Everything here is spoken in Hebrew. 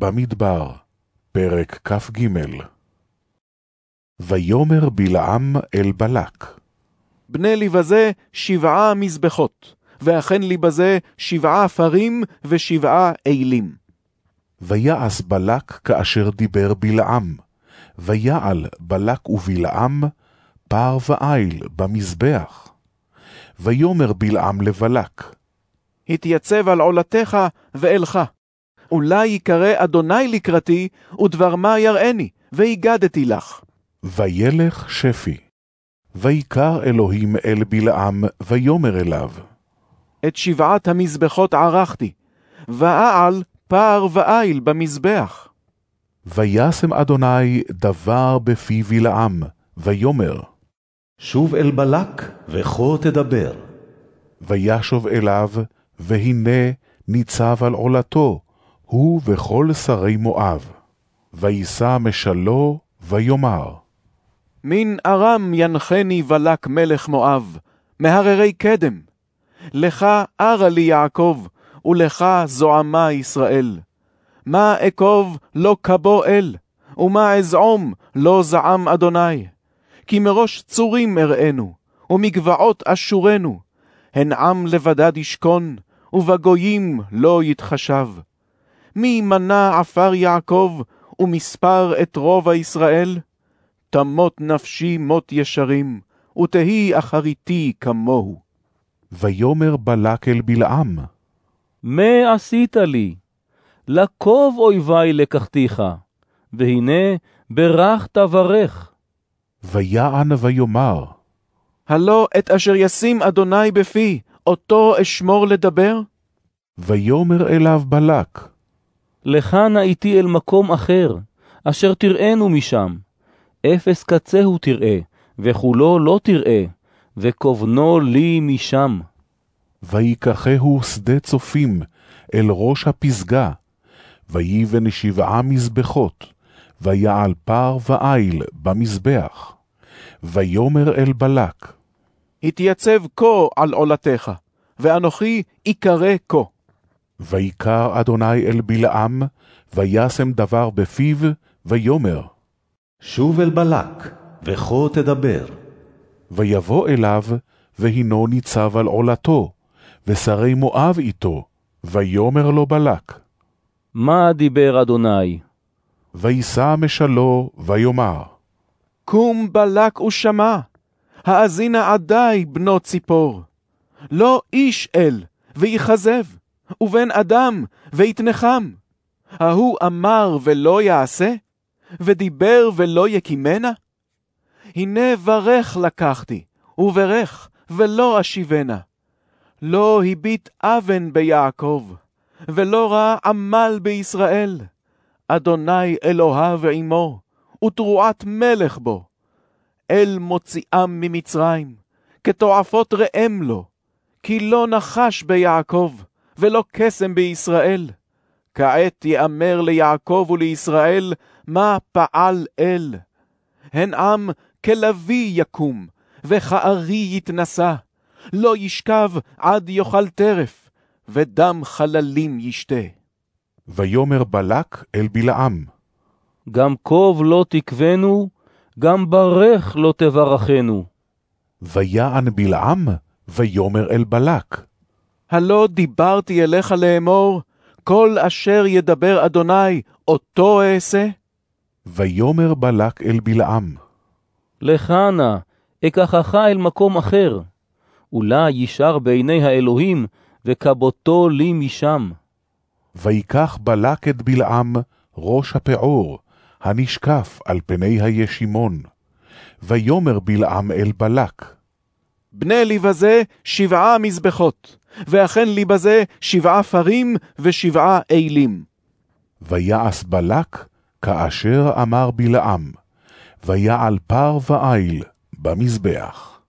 במדבר, פרק כ"ג ויאמר בלעם אל בלק, בנה לי בזה שבעה מזבחות, ואכן לי בזה שבעה פרים ושבעה אילים. ויעש בלק כאשר דיבר בלעם, ויעל בלק ובלעם פר ואיל במזבח. ויאמר בלעם לבלק, התייצב על עולתך ואלך. אולי יקרא אדוני לקראתי, ודבר מה יראני, והגדתי לך. וילך שפי. ויקר אלוהים אל בלעם, ויאמר אליו, את שבעת המזבחות ערכתי, ואעל פר ואיל במזבח. וישם אדוני דבר בפי בלעם, ויאמר, שוב אל בלק, וכה תדבר. וישוב אליו, והנה ניצב על עולתו, הוא וכל שרי מואב. וישא משלו, ויאמר, מן ארם ינחני בלק מלך מואב, מהררי קדם. לך ארה לי יעקב, ולך זועמה ישראל. מה אקוב לא כבו אל, ומה אזעום לא זעם אדוני. כי מראש צורים אראנו, ומגבעות אשורנו. הן עם לבדד ישכון, ובגויים לא יתחשב. מי מנה עפר יעקב, ומספר את רוב הישראל? תמות נפשי מות ישרים, ותהי אחריתי כמוהו. ויאמר בלק אל בלעם, מה עשית לי? לקוב אויבי לקחתיך, והנה ברך תברך. ויען ויאמר, הלא את אשר ישים אדוני בפי, אותו אשמור לדבר? ויאמר אליו בלק, לך נא איתי אל מקום אחר, אשר תראינו משם. אפס קצהו תראה, וכולו לא תראה, וכובנו לי משם. ויקחהו שדה צופים אל ראש הפסגה, ויבן שבעה מזבחות, ויעל פר ואיל במזבח. ויאמר אל בלק, התייצב כה על עולתך, ואנוכי יקרא כה. ויקר אדוני אל בלעם, וישם דבר בפיו, ויאמר, שוב אל בלק, וכה תדבר. ויבוא אליו, והינו ניצב על עולתו, ושרי מואב איתו, ויאמר לו בלק, מה דיבר אדוני? וישא משלו, ויאמר, קום בלק ושמע, האזינה עדי בנות ציפור. לא איש אל, ויכזב, ובן אדם, ויתנחם. ההוא אמר ולא יעשה, ודיבר ולא יקימנה? הנה ברך לקחתי, וברך, ולא אשיבנה. לא הביט אבן ביעקב, ולא ראה עמל בישראל. אדוני אלוהיו עמו, ותרועת מלך בו. אל מוציאם ממצרים, כתועפות ראם לו, כי לא נחש ביעקב, ולא קסם בישראל. כעת יאמר ליעקב ולישראל, מה פעל אל. הן עם כלביא יקום, וכארי יתנשא. לא ישכב עד יאכל טרף, ודם חללים ישתה. ויאמר בלק אל בלעם, גם קוב לא תקבנו, גם ברך לא תברכנו. ויען בלעם, ויאמר אל בלק, הלא דיברתי אליך לאמור, כל אשר ידבר אדוני, אותו אעשה? ויאמר בלק אל בלעם, לך נא, אקחך אל מקום אחר. אולי ישר בעיני האלוהים, וכבותו לי משם. ויקח בלק את בלעם ראש הפעור, הנשקף על פני הישימון. ויאמר בלעם אל בלק, בנה לי בזה שבעה מזבחות, ואכן לי בזה שבעה פרים ושבעה אילים. ויעש בלק כאשר אמר בלעם, ויעל פר ואיל במזבח.